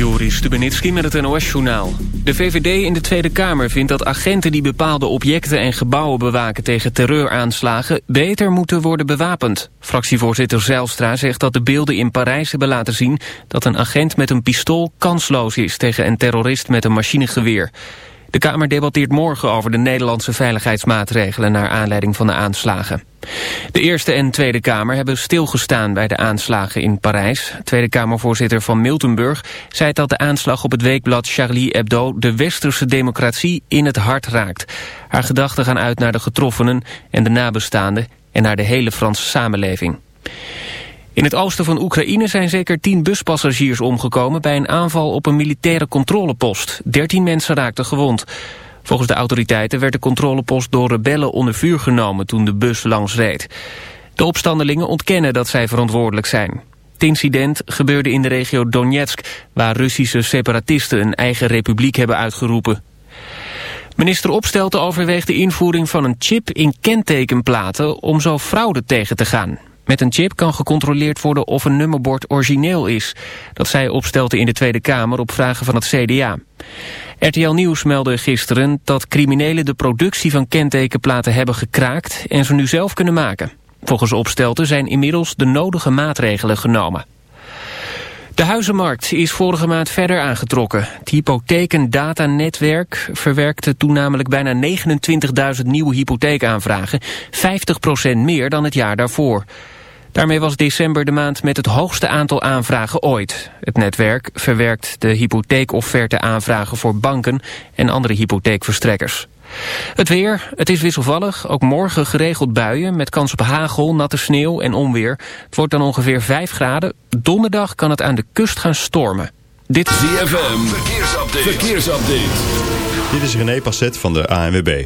Joris Stubenitski met het NOS-journaal. De VVD in de Tweede Kamer vindt dat agenten die bepaalde objecten en gebouwen bewaken tegen terreuraanslagen beter moeten worden bewapend. Fractievoorzitter Zijlstra zegt dat de beelden in Parijs hebben laten zien dat een agent met een pistool kansloos is tegen een terrorist met een machinegeweer. De Kamer debatteert morgen over de Nederlandse veiligheidsmaatregelen naar aanleiding van de aanslagen. De Eerste en Tweede Kamer hebben stilgestaan bij de aanslagen in Parijs. Tweede Kamervoorzitter van Miltenburg zei dat de aanslag op het weekblad Charlie Hebdo de westerse democratie in het hart raakt. Haar gedachten gaan uit naar de getroffenen en de nabestaanden en naar de hele Franse samenleving. In het oosten van Oekraïne zijn zeker tien buspassagiers omgekomen... bij een aanval op een militaire controlepost. Dertien mensen raakten gewond. Volgens de autoriteiten werd de controlepost door rebellen onder vuur genomen... toen de bus langs reed. De opstandelingen ontkennen dat zij verantwoordelijk zijn. Het incident gebeurde in de regio Donetsk... waar Russische separatisten een eigen republiek hebben uitgeroepen. Minister Opstelten overweegt de invoering van een chip in kentekenplaten... om zo fraude tegen te gaan. Met een chip kan gecontroleerd worden of een nummerbord origineel is. Dat zei Opstelten in de Tweede Kamer op vragen van het CDA. RTL Nieuws meldde gisteren dat criminelen de productie van kentekenplaten hebben gekraakt en ze nu zelf kunnen maken. Volgens Opstelten zijn inmiddels de nodige maatregelen genomen. De huizenmarkt is vorige maand verder aangetrokken. Het hypothekendatanetwerk verwerkte toen namelijk bijna 29.000 nieuwe hypotheekaanvragen. 50% meer dan het jaar daarvoor. Daarmee was december de maand met het hoogste aantal aanvragen ooit. Het netwerk verwerkt de hypotheekofferte aanvragen voor banken en andere hypotheekverstrekkers. Het weer, het is wisselvallig. Ook morgen geregeld buien met kans op hagel, natte sneeuw en onweer. Het wordt dan ongeveer 5 graden. Donderdag kan het aan de kust gaan stormen. Dit is ZFM, verkeersupdate. verkeersupdate. Dit is René Passet van de ANWB.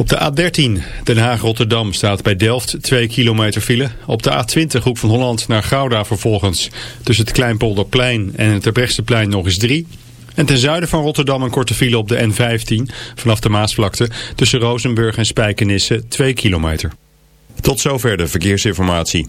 Op de A13 Den Haag-Rotterdam staat bij Delft 2 kilometer file. Op de A20 Hoek van Holland naar Gouda vervolgens tussen het Kleinpolderplein en het Terbrechtseplein nog eens 3. En ten zuiden van Rotterdam een korte file op de N15 vanaf de Maasvlakte tussen Rozenburg en Spijkenisse 2 kilometer. Tot zover de verkeersinformatie.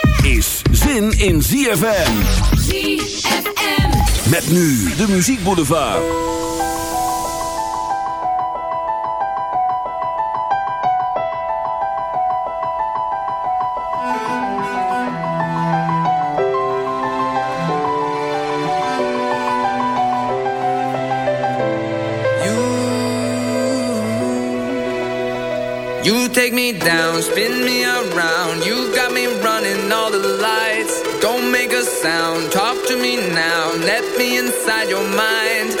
is zin in ZFM. ZFM. Met nu de Muziek Boulevard. You take me down, spin me around. You got me all the lights. Don't make a sound, talk to me now. Let me inside your mind.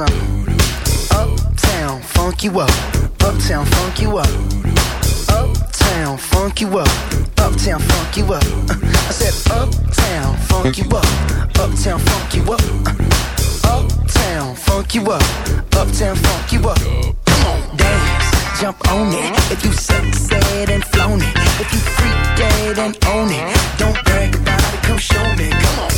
Uptown, funk you up. Uptown, funk you up. Uptown, funk you up. Uptown, funk you up. I said, Uptown, funk you up. Uptown, funk you up. Uptown, funk you up. Uptown, funk you up. Come on, dance, jump on it. If you sexed and flown if you freaked and own don't brag about it. Come show me. Come on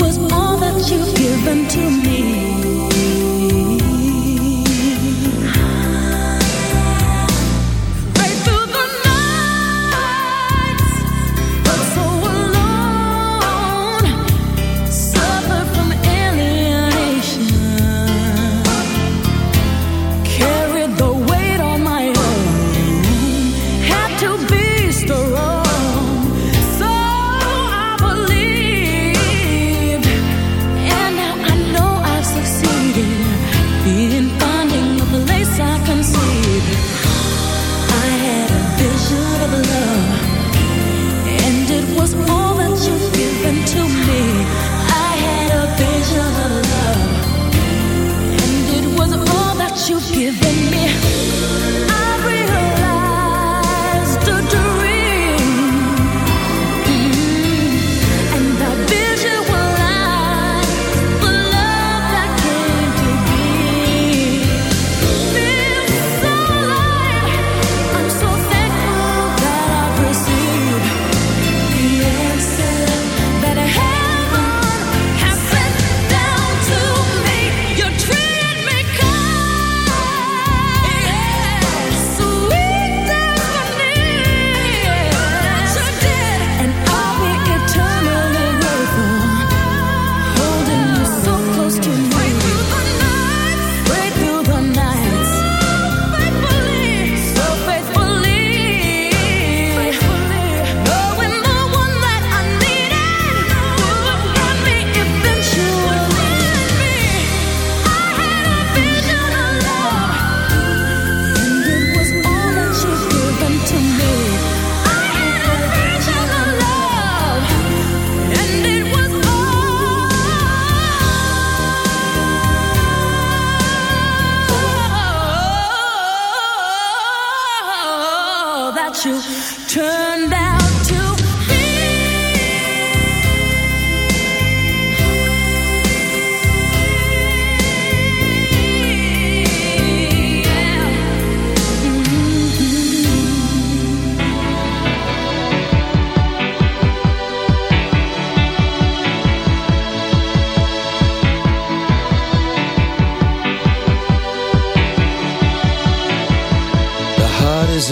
was all that you've given to me.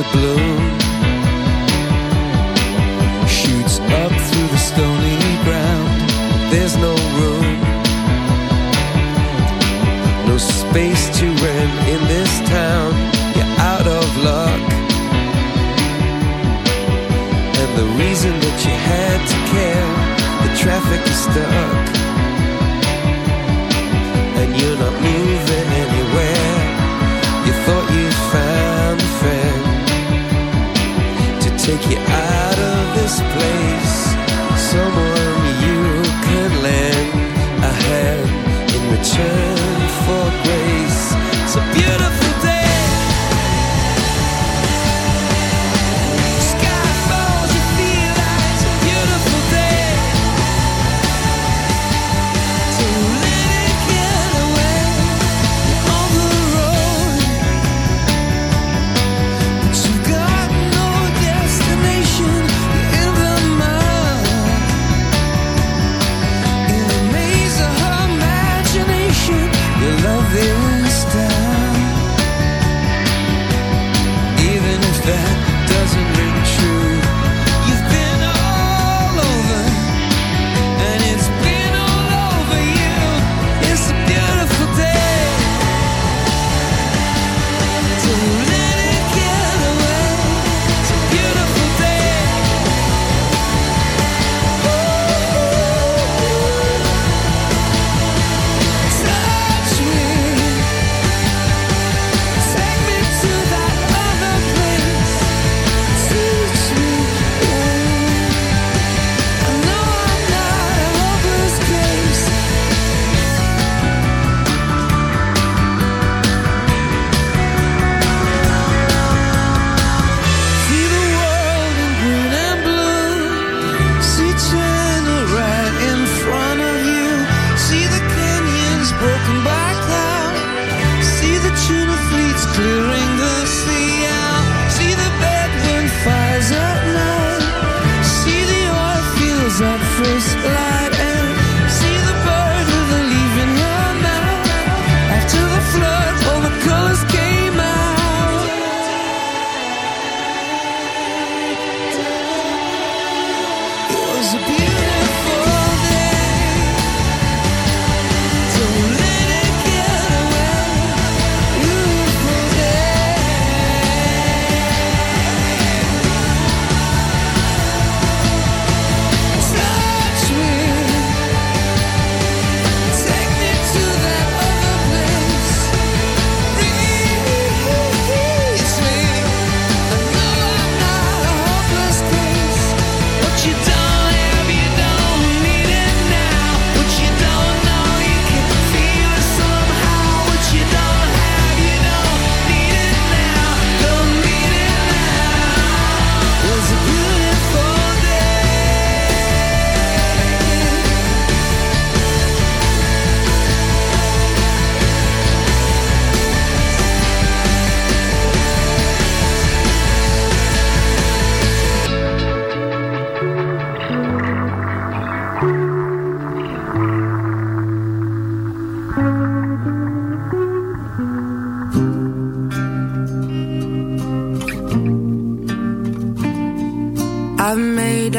a blue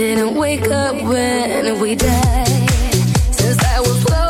didn't wake up when we died. Since I was 12.